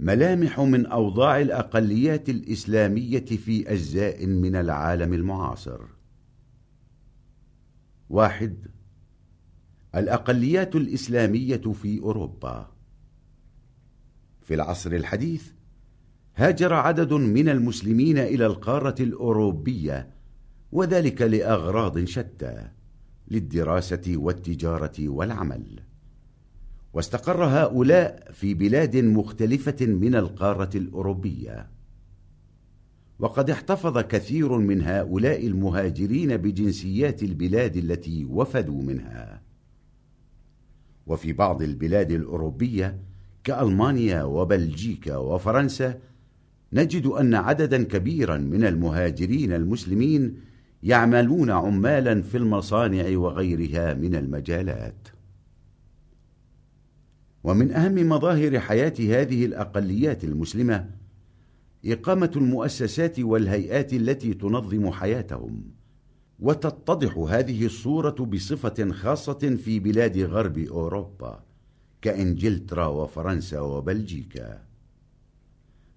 ملامح من أوضاع الأقليات الإسلامية في أجزاء من العالم المعاصر. واحد الأقليات الإسلامية في أوروبا. في العصر الحديث هاجر عدد من المسلمين إلى القارة الأوروبية وذلك لأغراض شتى للدراسة والتجارة والعمل. واستقر هؤلاء في بلاد مختلفة من القارة الأوروبية. وقد احتفظ كثير من هؤلاء المهاجرين بجنسيات البلاد التي وفدوا منها. وفي بعض البلاد الأوروبية كألمانيا وبلجيكا وفرنسا نجد أن عددا كبيرا من المهاجرين المسلمين يعملون عمالا في المصانع وغيرها من المجالات. ومن أهم مظاهر حياة هذه الأقليات المسلمة إقامة المؤسسات والهيئات التي تنظم حياتهم وتتضح هذه الصورة بصفة خاصة في بلاد غرب أوروبا كإنجلترا وفرنسا وبلجيكا.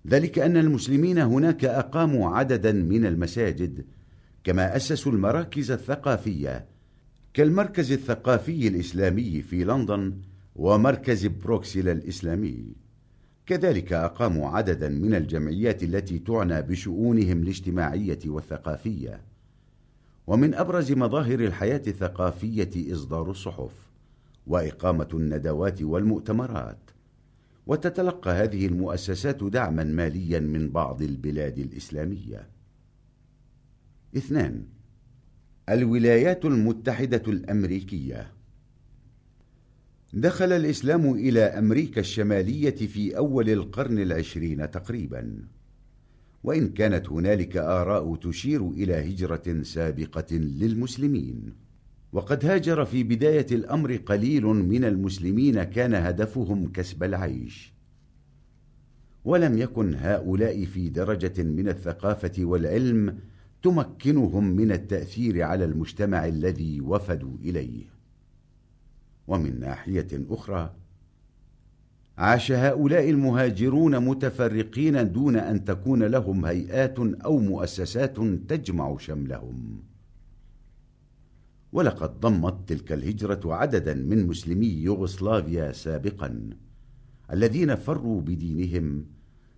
ذلك أن المسلمين هناك أقاموا عددا من المساجد كما أسسوا المراكز الثقافية كالمركز الثقافي الإسلامي في لندن ومركز بروكسيلا الإسلامي كذلك أقاموا عددا من الجمعيات التي تعنى بشؤونهم الاجتماعية والثقافية. ومن أبرز مظاهر الحياة الثقافية إصدار الصحف وإقامة الندوات والمؤتمرات. وتتلقى هذه المؤسسات دعما ماليا من بعض البلاد الإسلامية. اثنان الولايات المتحدة الأمريكية دخل الإسلام إلى أمريكا الشمالية في أول القرن العشرين تقريبا. وإن كانت هنالك آراء تشير إلى هجرة سابقة للمسلمين. وقد هاجر في بداية الأمر قليل من المسلمين كان هدفهم كسب العيش. ولم يكن هؤلاء في درجة من الثقافة والعلم تمكنهم من التأثير على المجتمع الذي وفدوا إليه. ومن ناحية أخرى عاش هؤلاء المهاجرون متفرقين دون أن تكون لهم هيئات أو مؤسسات تجمع شملهم. ولقد ضمت تلك الهجرة عددا من مسلمي يوغوسلافيا سابقا الذين فروا بدينهم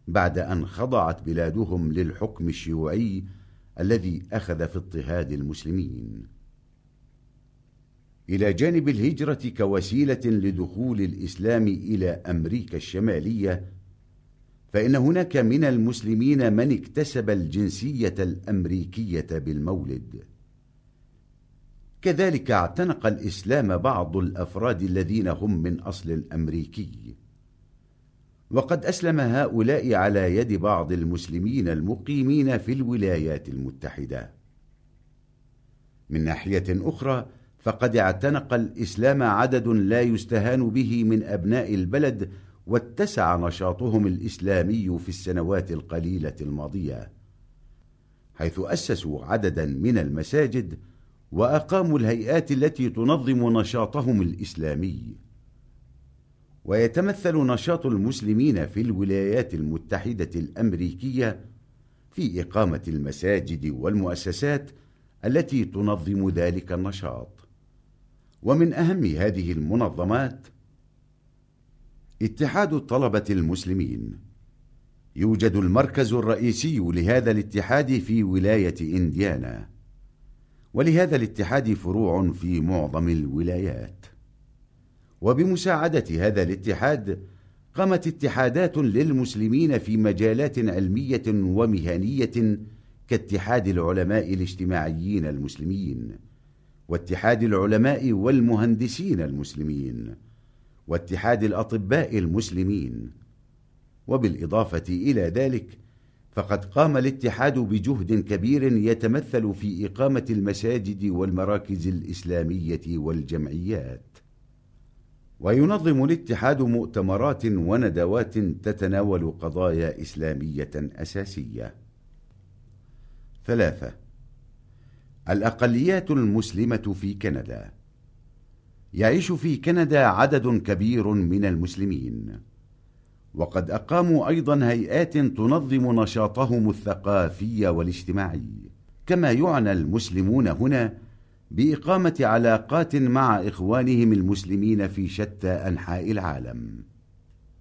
بعد أن خضعت بلادهم للحكم الشيوعي الذي أخذ في اضطهاد المسلمين. إلى جانب الهجرة كوسيلة لدخول الإسلام إلى أمريكا الشمالية فإن هناك من المسلمين من اكتسب الجنسية الأمريكية بالمولد. كذلك اعتنق الإسلام بعض الأفراد الذين هم من أصل الأمريكي. وقد أسلم هؤلاء على يد بعض المسلمين المقيمين في الولايات المتحدة. من ناحية أخرى فقد اعتنق الإسلام عدد لا يستهان به من أبناء البلد واتسع نشاطهم الإسلامي في السنوات القليلة الماضية حيث أسسوا عددا من المساجد وأقاموا الهيئات التي تنظم نشاطهم الإسلامي. ويتمثل نشاط المسلمين في الولايات المتحدة الأمريكية في إقامة المساجد والمؤسسات التي تنظم ذلك النشاط. ومن أهم هذه المنظمات اتحاد الطلبة المسلمين. يوجد المركز الرئيسي لهذا الاتحاد في ولاية إنديانا ولهذا الاتحاد فروع في معظم الولايات. وبمساعدة هذا الاتحاد قامت اتحادات للمسلمين في مجالات علمية ومهنية كاتحاد العلماء الاجتماعيين المسلمين. واتحاد العلماء والمهندسين المسلمين واتحاد الأطباء المسلمين. وبالإضافة إلى ذلك فقد قام الاتحاد بجهد كبير يتمثل في إقامة المساجد والمراكز الإسلامية والجمعيات. وينظم الاتحاد مؤتمرات وندوات تتناول قضايا إسلامية أساسية. ثلاثة الأقليات المسلمة في كندا. يعيش في كندا عدد كبير من المسلمين. وقد أقاموا أيضا هيئات تنظم نشاطهم الثقافي والاجتماعي. كما يعنى المسلمون هنا بإقامة علاقات مع إخوانهم المسلمين في شتى أنحاء العالم.